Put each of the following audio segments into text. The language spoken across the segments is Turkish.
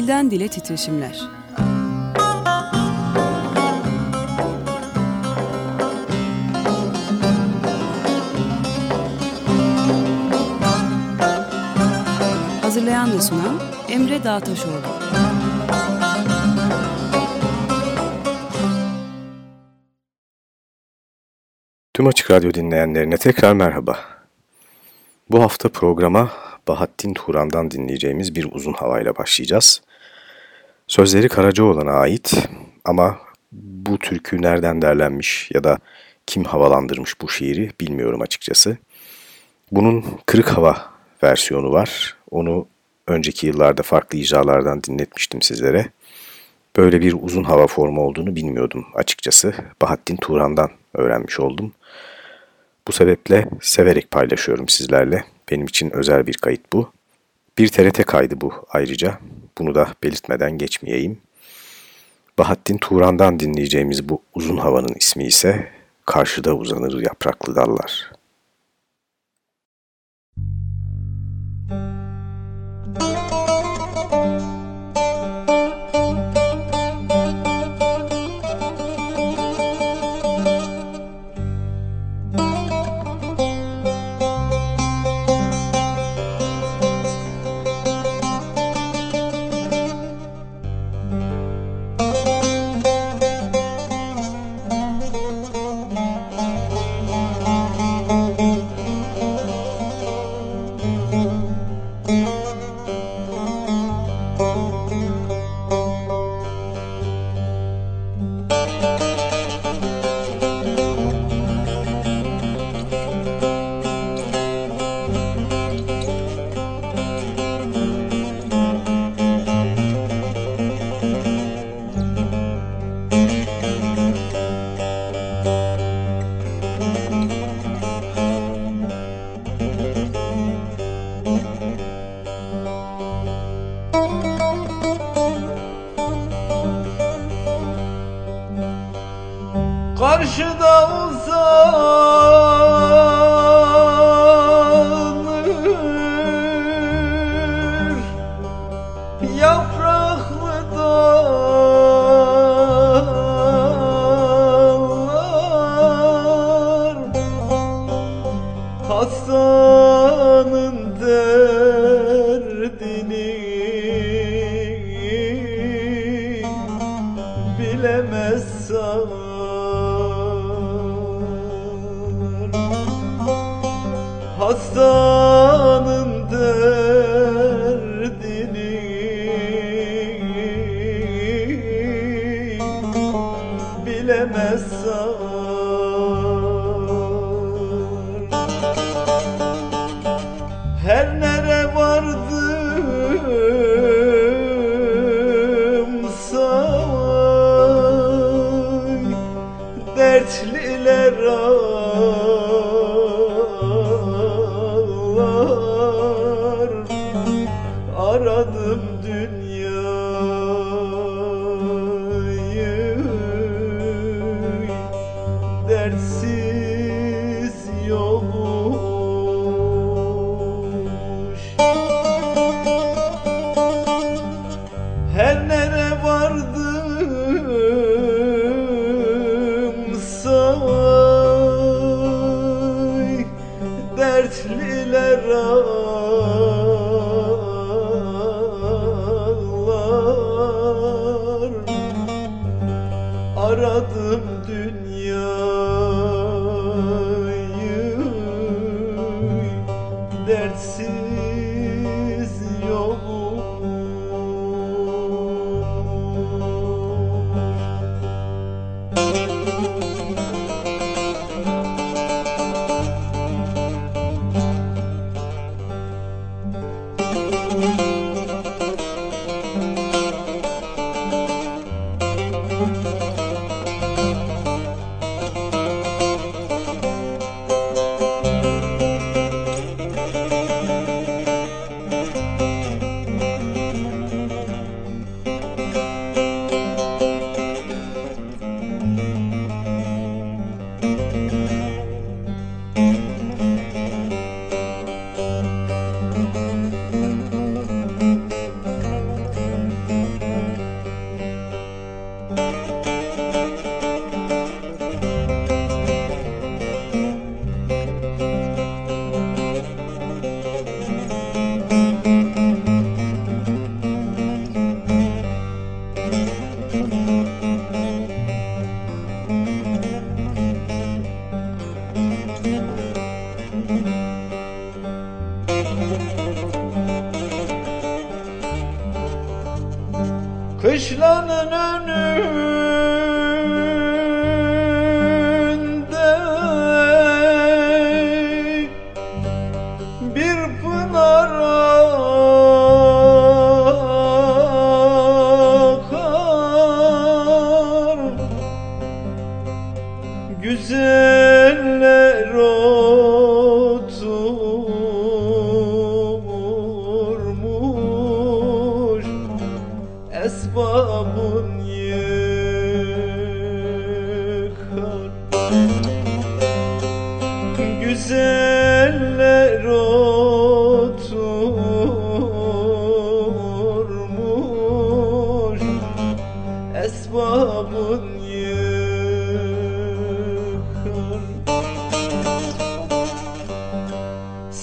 Dilden Dile Titreşimler Hazırlayan ve sunan Emre Dağtaşoğlu Tüm Açık Radyo dinleyenlerine tekrar merhaba. Bu hafta programa Bahattin Turan'dan dinleyeceğimiz bir uzun havayla başlayacağız. Sözleri Karacaoğlan'a ait ama bu türkü nereden derlenmiş ya da kim havalandırmış bu şiiri bilmiyorum açıkçası. Bunun Kırık Hava versiyonu var. Onu önceki yıllarda farklı icralardan dinletmiştim sizlere. Böyle bir uzun hava formu olduğunu bilmiyordum açıkçası. Bahattin Turan'dan öğrenmiş oldum. Bu sebeple severek paylaşıyorum sizlerle. Benim için özel bir kayıt bu. Bir TRT kaydı bu ayrıca. Bunu da belirtmeden geçmeyeyim. Bahattin Turan'dan dinleyeceğimiz bu uzun havanın ismi ise Karşıda Uzanır Yapraklı Dallar. Müzik bilemez.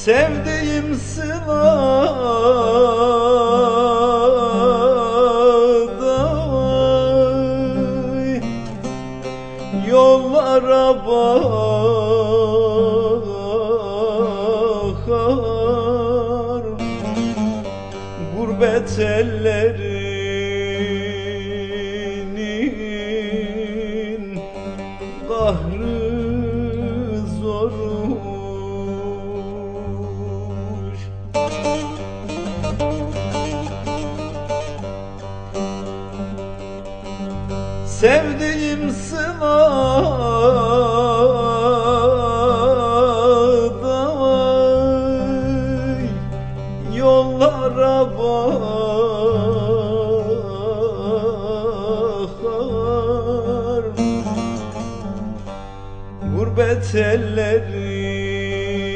Sevdiğim sılada Gurbet ellerinin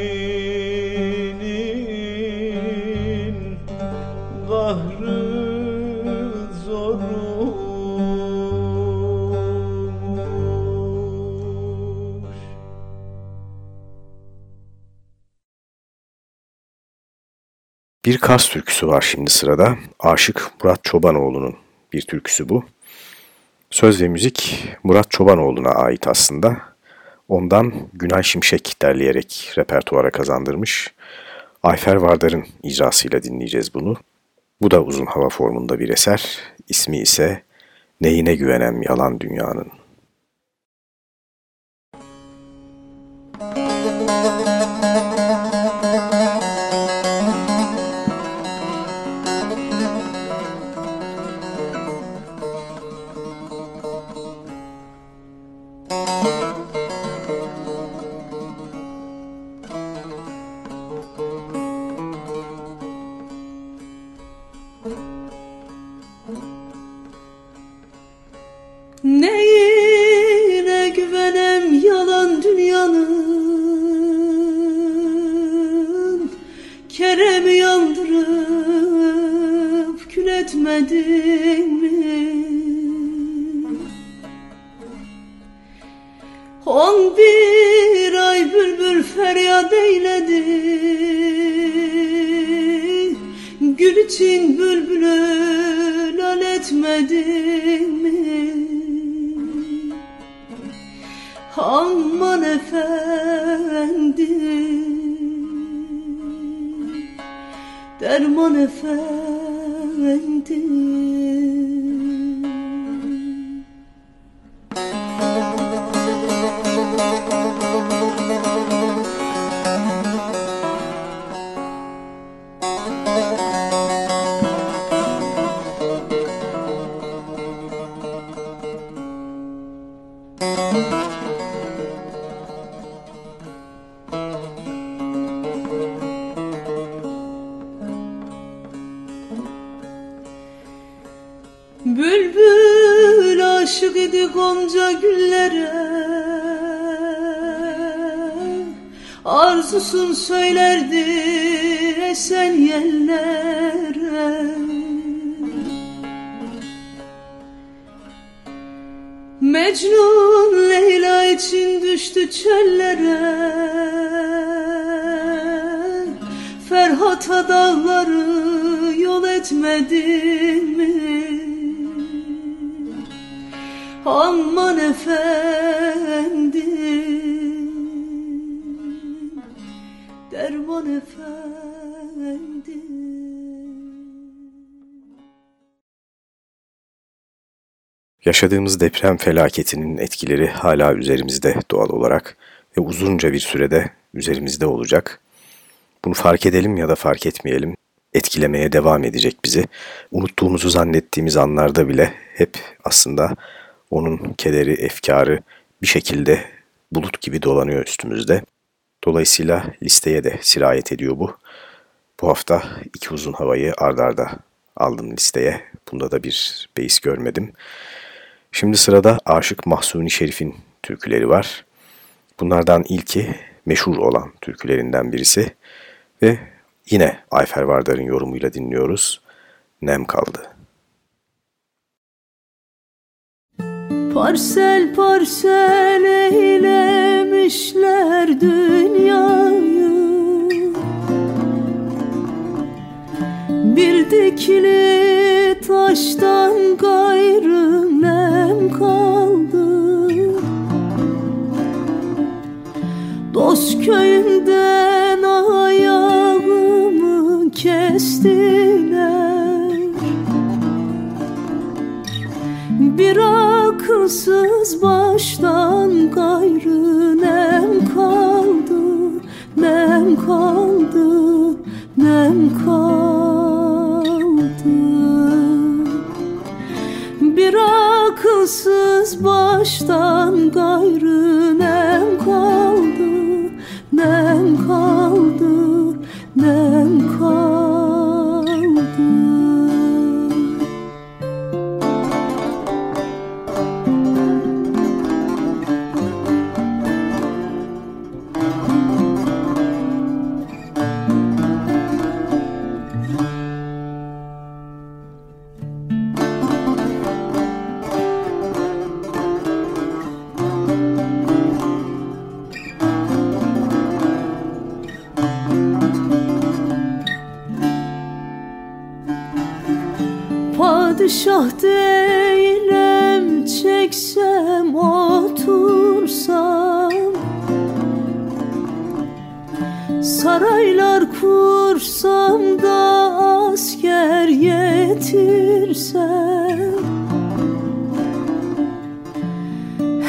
Kahrı zormuş Bir Kars türküsü var şimdi sırada. Aşık Murat Çobanoğlu'nun bir türküsü bu. Söz ve müzik Murat Çobanoğlu'na ait aslında. Ondan Günay Şimşek derleyerek repertuara kazandırmış. Ayfer Vardar'ın icrasıyla dinleyeceğiz bunu. Bu da uzun hava formunda bir eser. İsmi ise Neyine Güvenem Yalan Dünyanın. Bülbül aşık idi gonca güllere. Arzusun söylerdi esen yellere Mecnun Leyla için düştü çöllere. Ferhat'a dağları yol etmedin Aman efendim derman efendi Yaşadığımız deprem felaketinin etkileri hala üzerimizde doğal olarak ve uzunca bir sürede üzerimizde olacak. Bunu fark edelim ya da fark etmeyelim, etkilemeye devam edecek bizi. Unuttuğumuzu zannettiğimiz anlarda bile hep aslında onun kederi, efkarı bir şekilde bulut gibi dolanıyor üstümüzde. Dolayısıyla listeye de sirayet ediyor bu. Bu hafta iki uzun havayı ardarda arda aldım listeye. Bunda da bir beis görmedim. Şimdi sırada Aşık Mahsuni Şerif'in türküleri var. Bunlardan ilki meşhur olan türkülerinden birisi ve yine Ayfer Vardar'ın yorumuyla dinliyoruz. Nem kaldı. Parsel parsel eylemişler dünyayı. Bir dikili taştan gayrı nem kaldı. Dost köyünden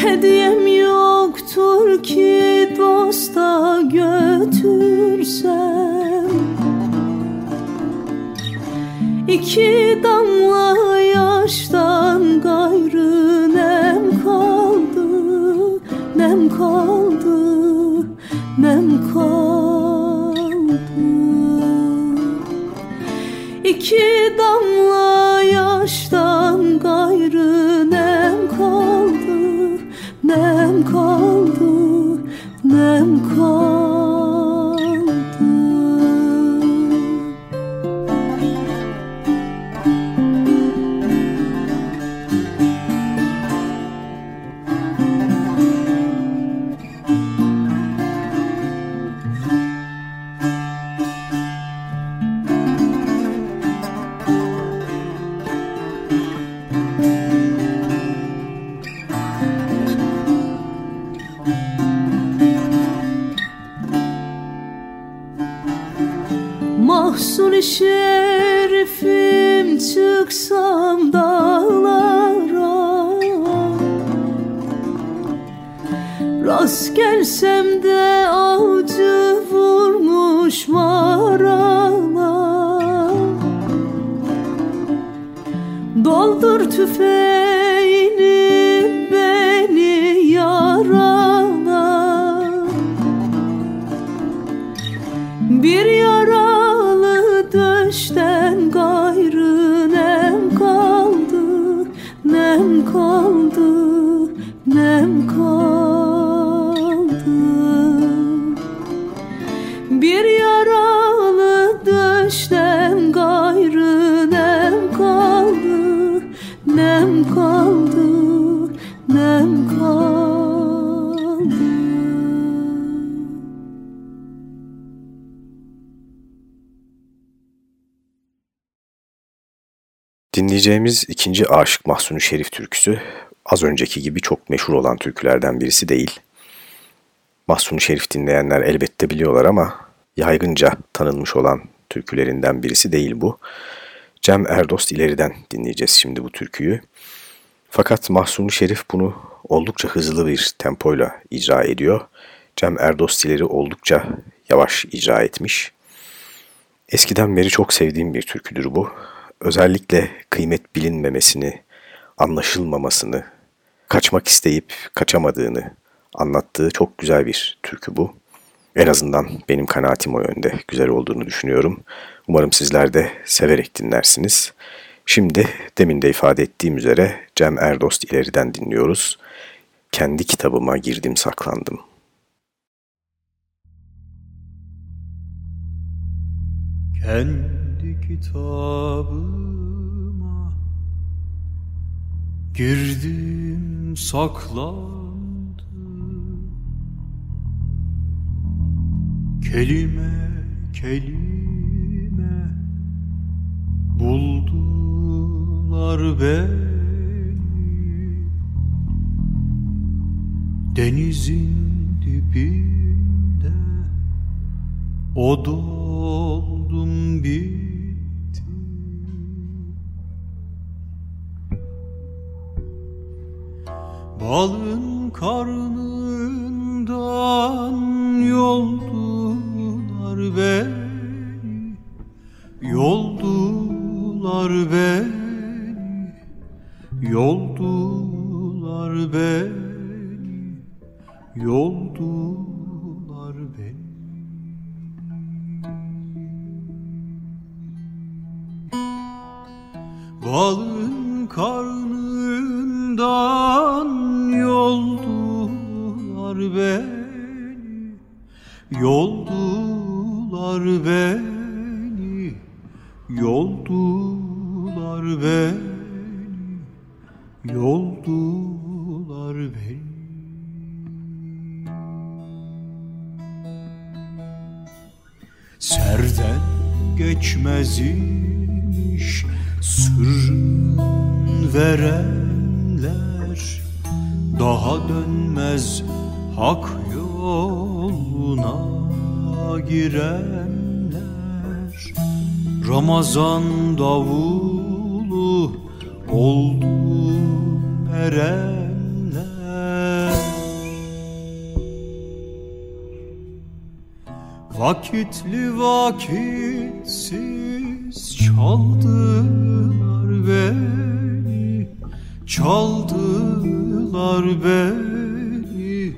Hediyem yoktur ki dosta götürsem İki damla yaştan gayrı nem kaldı, nem kaldı, nem kaldı. İki damla Dinleyeceğimiz ikinci Aşık Mahsuni Şerif türküsü az önceki gibi çok meşhur olan türkülerden birisi değil. Mahsuni Şerif dinleyenler elbette biliyorlar ama yaygınca tanınmış olan türkülerinden birisi değil bu. Cem Erdost ileriden dinleyeceğiz şimdi bu türküyü. Fakat Mahsuni Şerif bunu oldukça hızlı bir tempoyla icra ediyor. Cem Erdostileri oldukça yavaş icra etmiş. Eskiden beri çok sevdiğim bir türküdür bu. Özellikle kıymet bilinmemesini, anlaşılmamasını, kaçmak isteyip kaçamadığını anlattığı çok güzel bir türkü bu. En azından benim kanaatim o yönde güzel olduğunu düşünüyorum. Umarım sizler de severek dinlersiniz. Şimdi demin de ifade ettiğim üzere Cem Erdost ileriden dinliyoruz. Kendi kitabıma girdim saklandım. Kendi kitabıma. Girdim saklandım. Kelime kelime buldular beni. Denizin dibinde o doldum bitti Balın karnından yoldular beni Yoldular beni Yoldular beni Yoldular beni Balın karnından yoldular beni Yoldular beni Yoldular beni Yoldular beni. Serden geçmez imiş sırrın verenler Daha dönmez hak yoluna girenler. Ramazan davulu oldu erenler. Vakitli vakitsiz çaldılar beni Çaldılar beni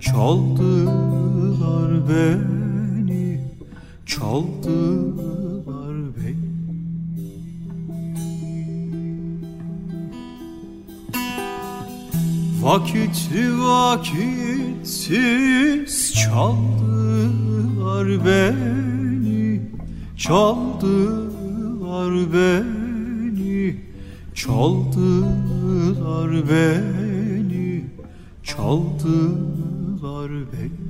Çaldılar beni Çaldılar beni. Vakitli vakitsiz çaldılar beni Çaldılar beni Çaldılar beni Çaldılar beni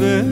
ve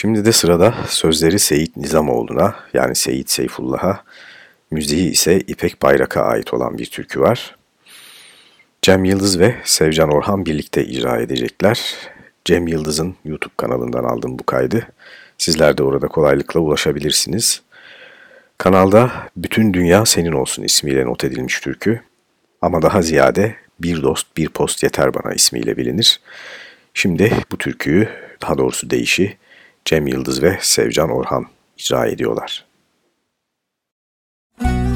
Şimdi de sırada sözleri Seyit Nizamoğlu'na yani Seyit Seyfullah'a, müziği ise İpek Bayrak'a ait olan bir türkü var. Cem Yıldız ve Sevcan Orhan birlikte icra edecekler. Cem Yıldız'ın YouTube kanalından aldım bu kaydı. Sizler de orada kolaylıkla ulaşabilirsiniz. Kanalda Bütün Dünya Senin Olsun ismiyle not edilmiş türkü. Ama daha ziyade Bir Dost Bir Post Yeter Bana ismiyle bilinir. Şimdi bu türküyü, daha doğrusu deyişi Cem Yıldız ve Sevcan Orhan icra ediyorlar. Bütün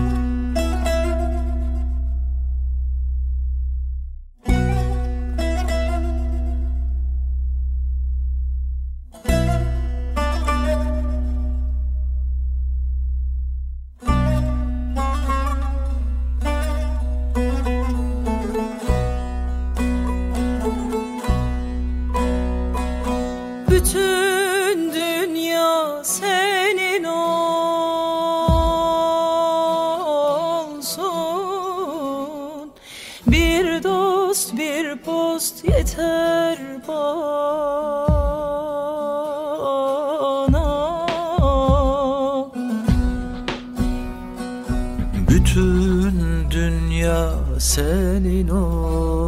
senin olsun.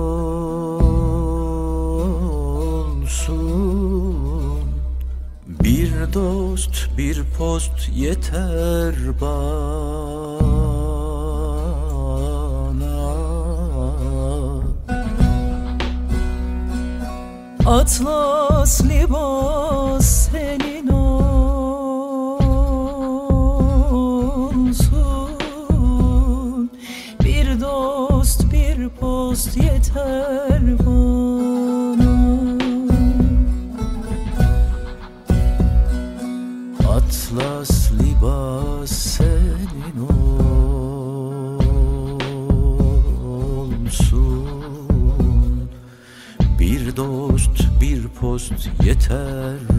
Bir dost bir post yeter bana. Atlas libas yeter bana. Atlas libas senin olsun. Bir dost bir post yeter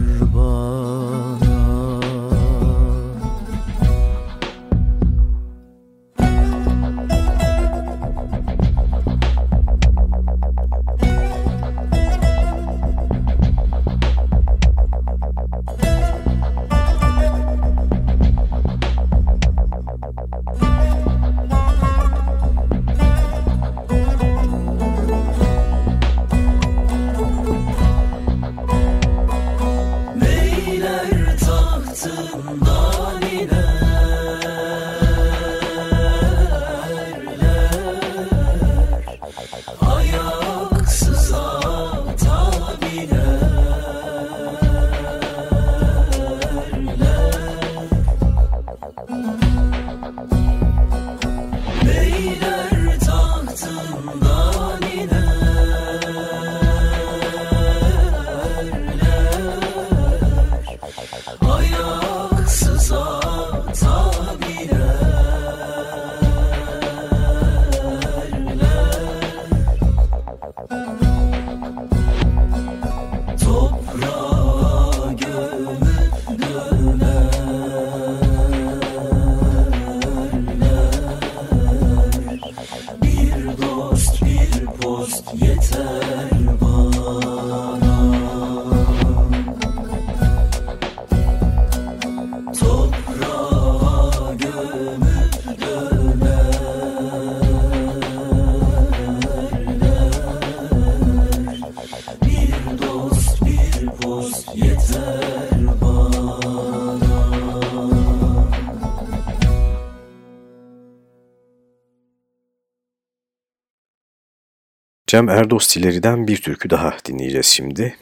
Cem Erdostileri'den bir türkü daha dinleyeceğiz şimdi.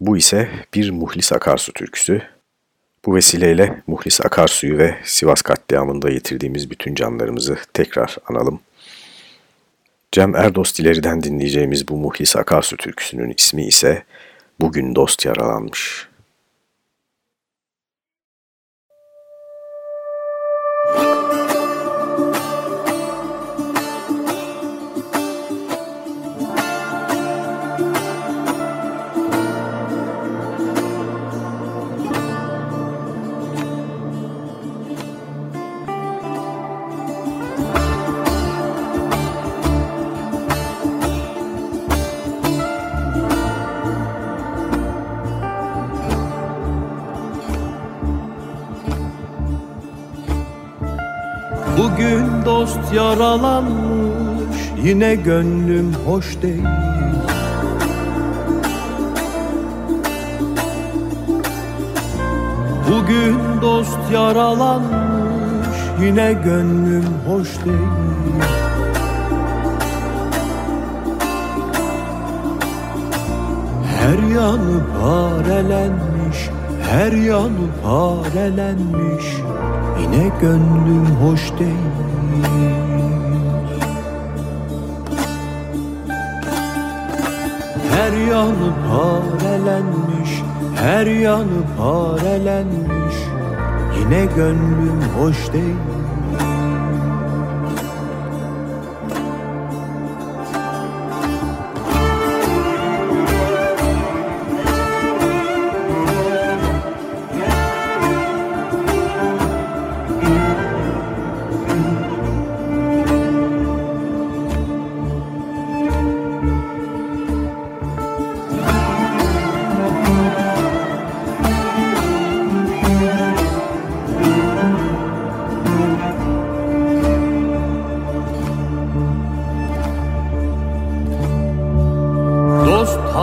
Bu ise bir Muhlis Akarsu türküsü. Bu vesileyle Muhlis Akarsu'yu ve Sivas katliamında yitirdiğimiz bütün canlarımızı tekrar analım. Cem Erdostileri'den dinleyeceğimiz bu Muhlis Akarsu türküsünün ismi ise Bugün Dost Yaralanmış. Dost yaralanmış Yine gönlüm hoş değil. Bugün dost yaralanmış Yine gönlüm hoş değil. Her yanı parelenmiş Her yanı parelenmiş Yine gönlüm hoş değil Her yanı parelenmiş Her yanı parelenmiş. Yine gönlüm hoş değil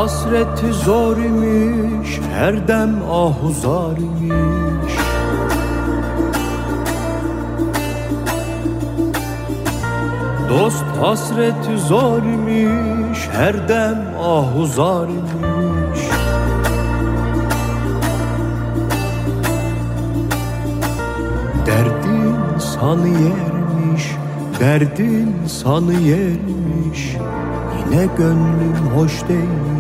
hasreti zor imiş Her dem ahuzar imiş. Dost hasreti zor imiş Her dem ahuzar imiş. Derdin sanı yermiş Derdin sanı yermiş. Yine gönlüm hoş değil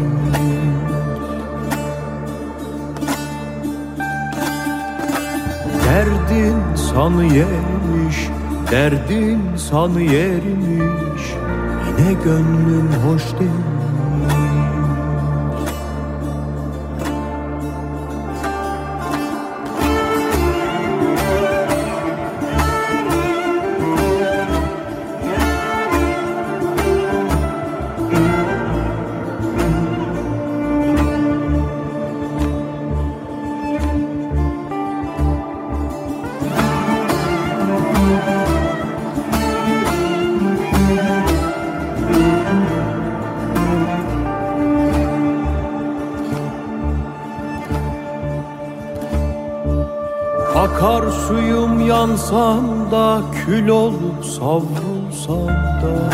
Derdin sanı yermiş Derdin sanı yermiş. Yine gönlüm hoş değil yansam da kül olup savrulsam da.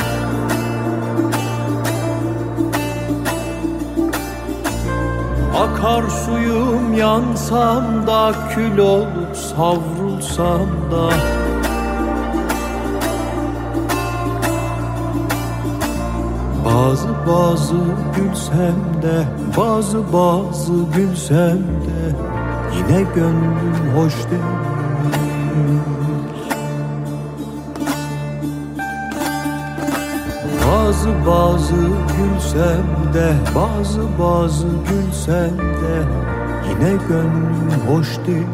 Akar suyum yansam da kül olup savrulsam da. Bazı bazı gülsem de bazı bazı gülsem de Yine gönlüm hoş değil Bazı bazı gülsem de bazı bazı gülsem de Yine gönlüm hoş değil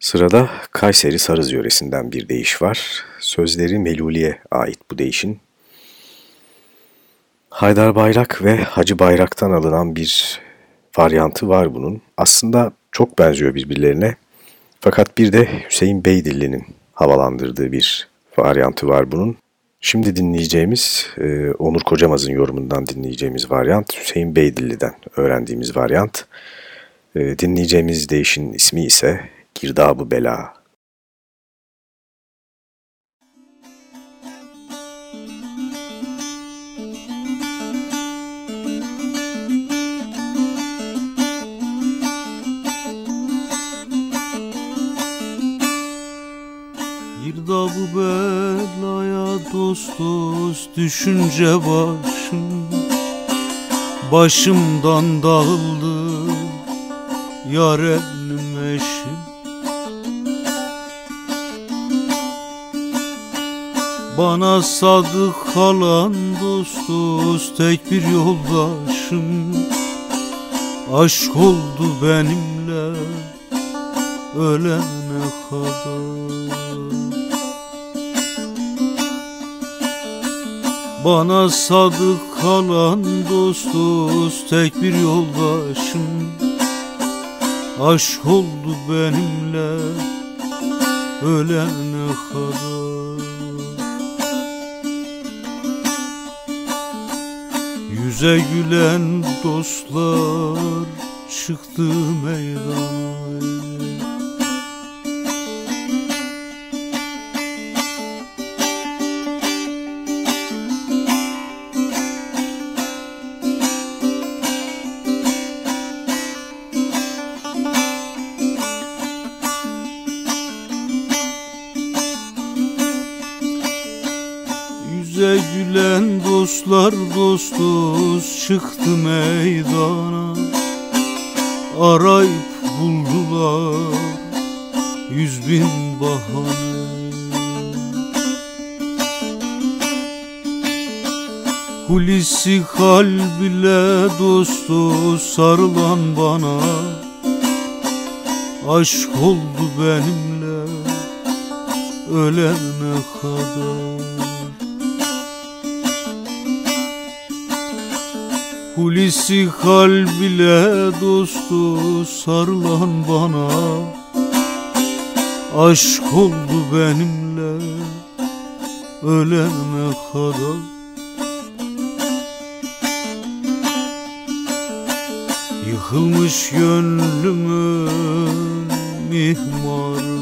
Sırada Kayseri Sarız yöresinden bir deyiş var. Sözleri Meluli'ye ait bu deyişin. Haydar Bayrak ve Hacı Bayrak'tan alınan bir varyantı var bunun. Aslında çok benziyor birbirlerine. Fakat bir de Hüseyin Beydilli'nin havalandırdığı bir varyantı var bunun. Şimdi dinleyeceğimiz, e, Onur Kocamaz'ın yorumundan dinleyeceğimiz varyant, Hüseyin Beydilli'den öğrendiğimiz varyant. E, dinleyeceğimiz deyişin ismi ise Girdabı Bela. Girdabı belaya dost dost düşünce başım. Başımdan dağıldı yarenim eşim Bana sadık kalan dost dost tek bir yoldaşım. Aşk oldu benimle ölene kadar Bana sadık kalan dost dost tek bir yoldaşım. Aşk oldu benimle ölene kadar. Yüze gülen dostlar çıktı meydana çıktı meydana Arayıp buldular yüz bin bahane. Kulisi kalbile dost dost sarılan bana Aşk oldu benimle ölene kadar Kulisi kalbile dostu sarılan bana. Aşk oldu benimle ölene kadar. Yıkılmış gönlümün mihmarı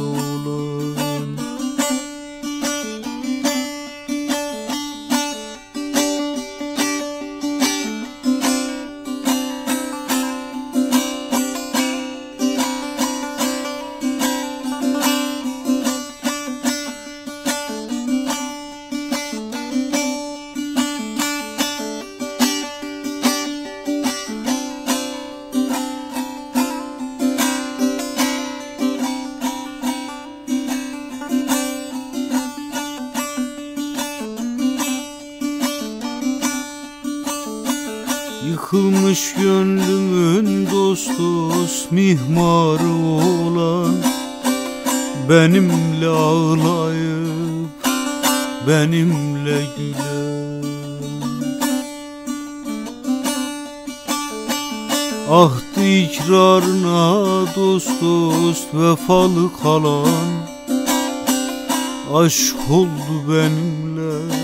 Aşk oldu benimle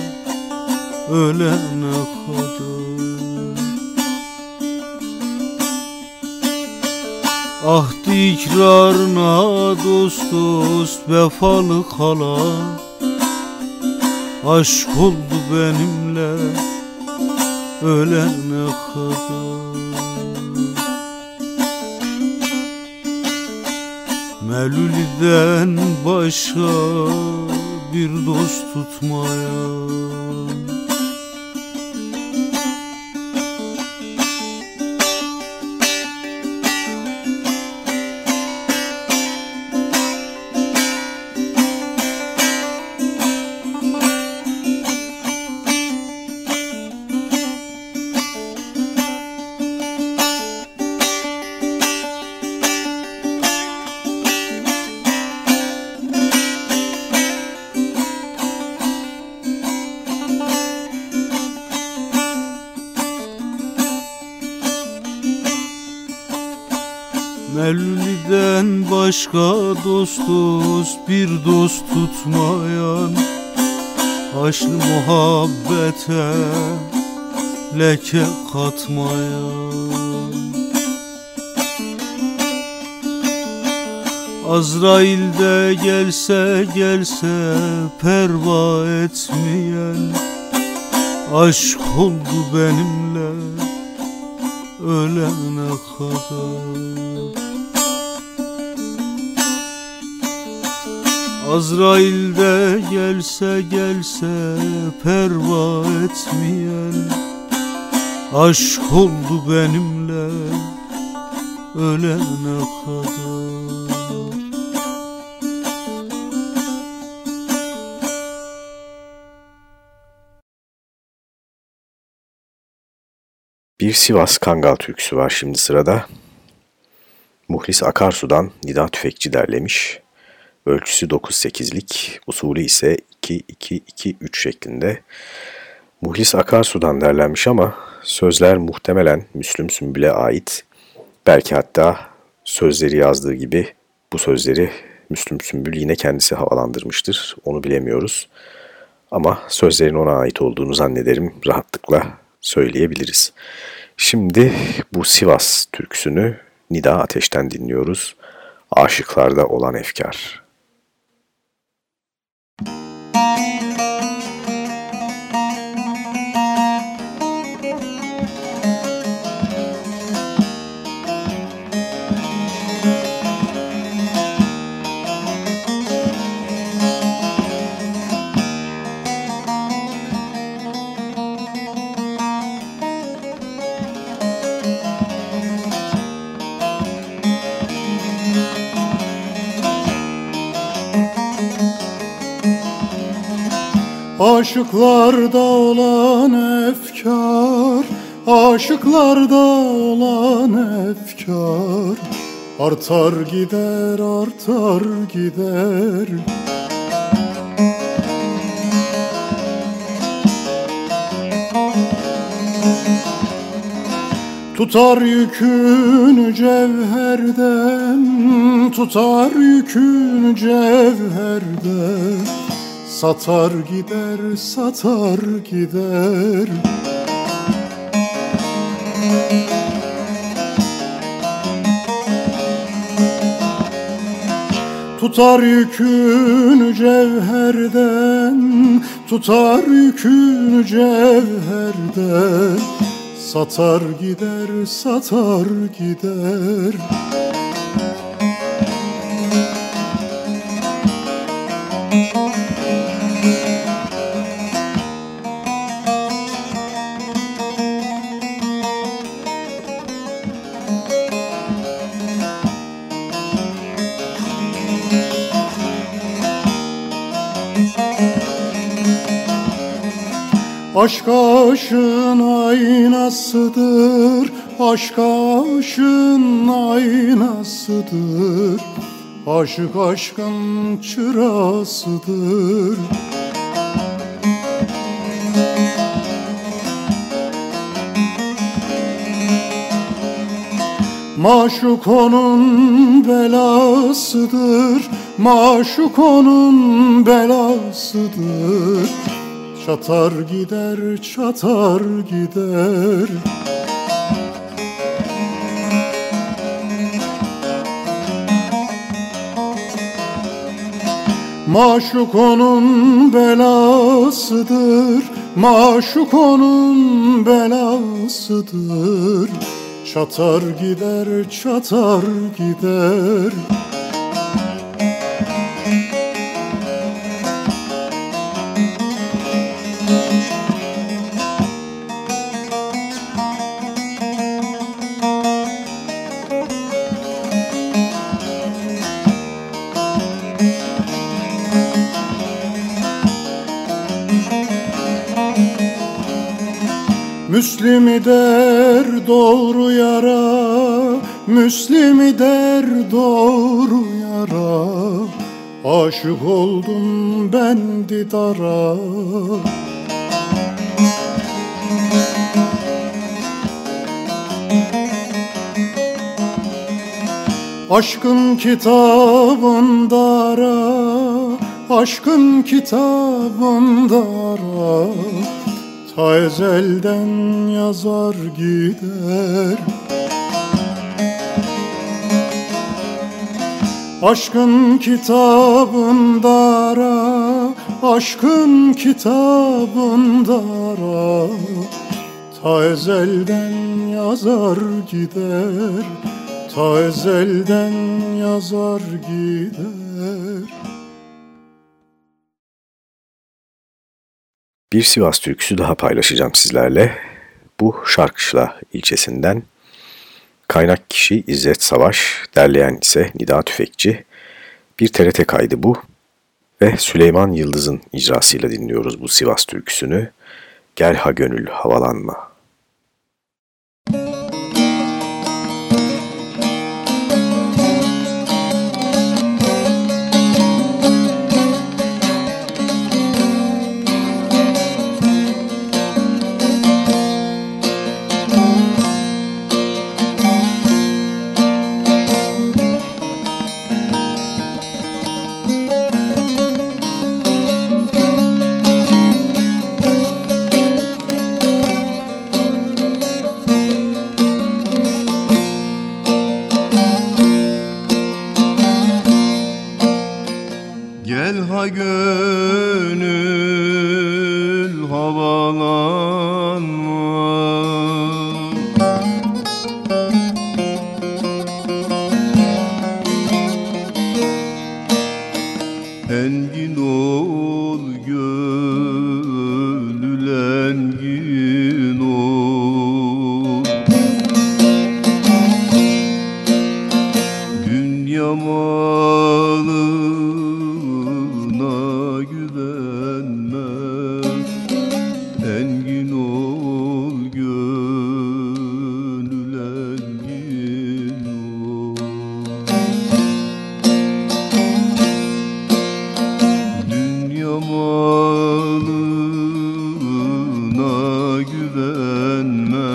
ölene kadar. Ahdi ikrarına dost dost vefalı kalan. Aşk oldu benimle ölene kadar. Meluliden başka bir dost tutmayan başka dost dost bir dost tutmayan Haşlı muhabbete leke katmayan Azrail de gelse gelse perva etmeyen Aşk oldu benimle ölene kadar Azrail de gelse gelse perva etmeyen Aşk oldu benimle ölene kadar Bir Sivas Kangal türküsü var şimdi sırada. Muhlis Akarsu'dan Nida Tüfekçi derlemiş. Ölçüsü 9-8'lik, usulü ise 2-2-2-3 şeklinde. Muhlis Akarsu'dan derlenmiş ama sözler muhtemelen Müslüm Sümbül'e ait. Belki hatta sözleri yazdığı gibi bu sözleri Müslüm Sümbül yine kendisi havalandırmıştır. Onu bilemiyoruz. Ama sözlerin ona ait olduğunu zannederim rahatlıkla söyleyebiliriz. Şimdi bu Sivas türküsünü Nida Ateş'ten dinliyoruz. Aşıklarda olan efkar. Aşıklarda olan efkar Aşıklarda olan efkar. Artar gider artar gider. Tutar yükünü cevherden Tutar yükünü cevherden Satar gider, satar gider. Tutar yükünü cevherden Tutar yükünü cevherden. Satar gider, satar gider Aşk aşın aynasıdır Aşk aşın aynasıdır. Aşık aşkın çırasıdır. Maşuk onun belasıdır Maşuk onun belasıdır Çatar gider çatar gider. Maşuk onun belasıdır Maşuk onun belasıdır. Çatar gider çatar gider der doğru yara Müslimi der doğru yara. Aşık oldum ben didara. Aşkın kitabında ara Aşkın kitabında ara Ta ezelden yazar gider. Aşkın kitabında ara Aşkın kitabında ara. Ta ezelden yazar gider Ta ezelden yazar gider Bir Sivas türküsü daha paylaşacağım sizlerle. Bu Şarkışla ilçesinden. Kaynak kişi İzzet Savaş, derleyen ise Nida Tüfekçi. Bir TRT kaydı bu ve Süleyman Yıldız'ın icrasıyla dinliyoruz bu Sivas türküsünü. Gel ha gönül havalanma. güvenme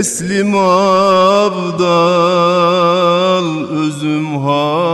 Teslim abdal özüm haktır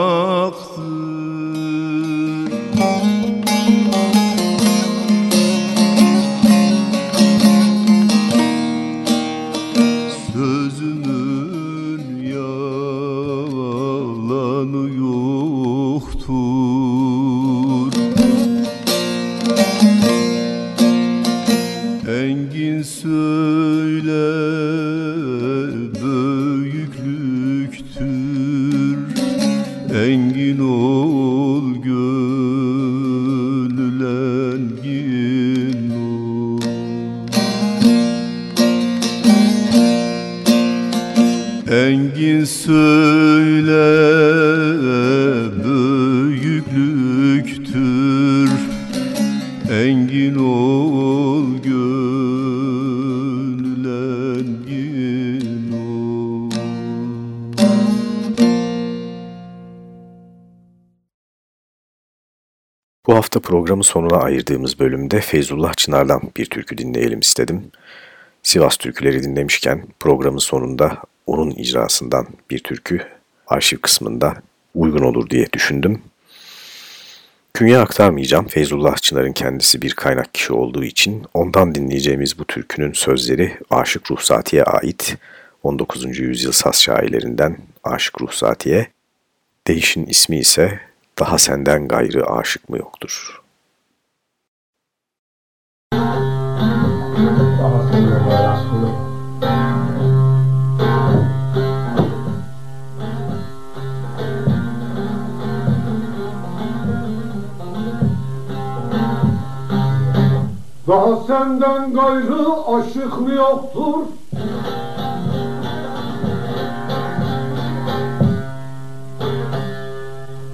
hafta programın sonuna ayırdığımız bölümde Feyzullah Çınar'dan bir türkü dinleyelim istedim. Sivas türküleri dinlemişken programın sonunda onun icrasından bir türkü arşiv kısmında uygun olur diye düşündüm. Künye aktarmayacağım. Feyzullah Çınar'ın kendisi bir kaynak kişi olduğu için ondan dinleyeceğimiz bu türkünün sözleri Aşık Ruhsati'ye ait 19. yüzyıl saz şairlerinden Aşık Ruhsati'ye. Değişin ismi ise Daha Senden Gayrı Aşık mı Yoktur? Daha senden gayrı aşık mı yoktur?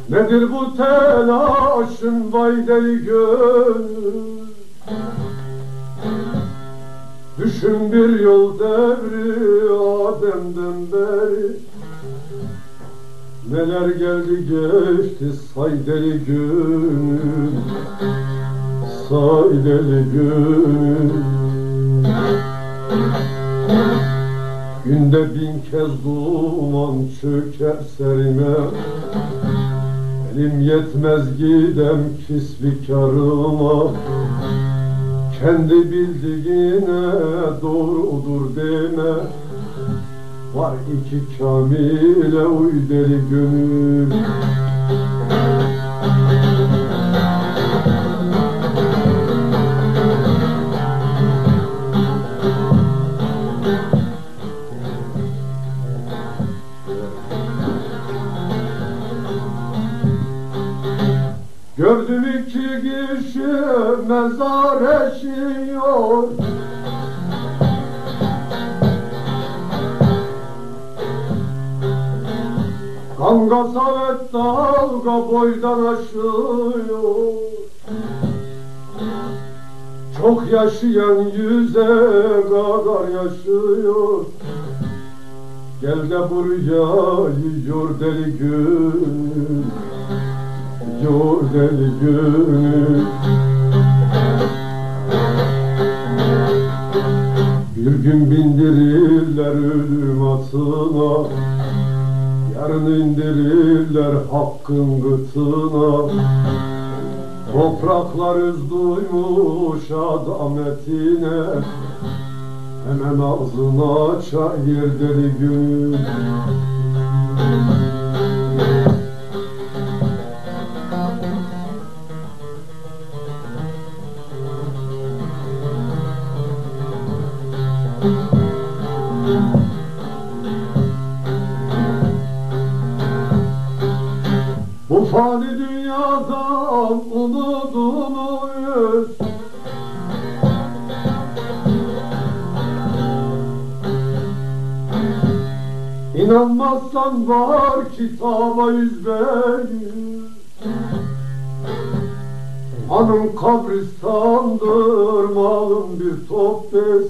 Nedir bu telaşın vay deli gönül? Düşün bir yol devri Adem'den beri. Neler geldi geçti say deli gönül Say deli gönül Günde bin kez duman çöker serime. Elim yetmez gidem kisvikarıma Kendi bildiğine doğrudur deme. Var iki kamile uy deli gönül. Gördüm iki kişi mezar eşiyor boydan aşıyor. Çok yaşayan yüze kadar yaşıyor. Gel de buraya yiyor deli gül. Yiyor deli gül. Bir gün bindirirler ölüm atına Yarın indirirler hakkın gıtına. Topraklar öz duymuş adametine Hemen ağzını açar yer deli gül fani dünya dünyadan umudunu üz. İnanmazsan var kitaba yüz ver Anım kabristandır malım bir top bez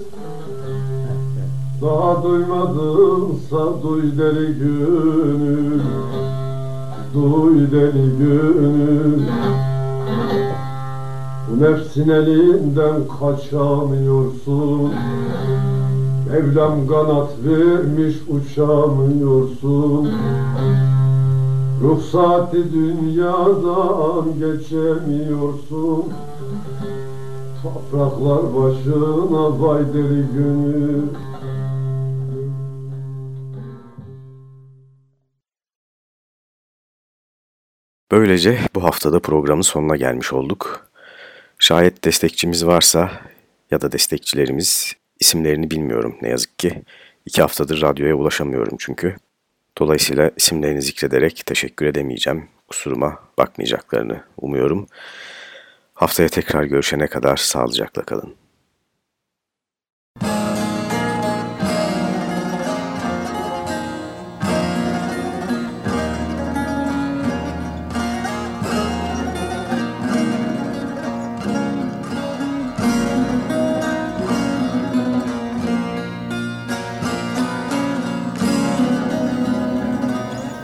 Daha duymadınsa duy deli gönül Duy deli gönül Bu nefsin elinden kaçamıyorsun. Mevlam kanat vermiş uçamıyorsun. Ruhsati dünyadan geçemiyorsun. Topraklar başına vay deli gönül Böylece bu haftada programın sonuna gelmiş olduk. Şayet destekçimiz varsa ya da destekçilerimiz isimlerini bilmiyorum ne yazık ki. İki haftadır radyoya ulaşamıyorum çünkü. Dolayısıyla isimlerini zikrederek teşekkür edemeyeceğim. Kusuruma bakmayacaklarını umuyorum. Haftaya tekrar görüşene kadar sağlıcakla kalın.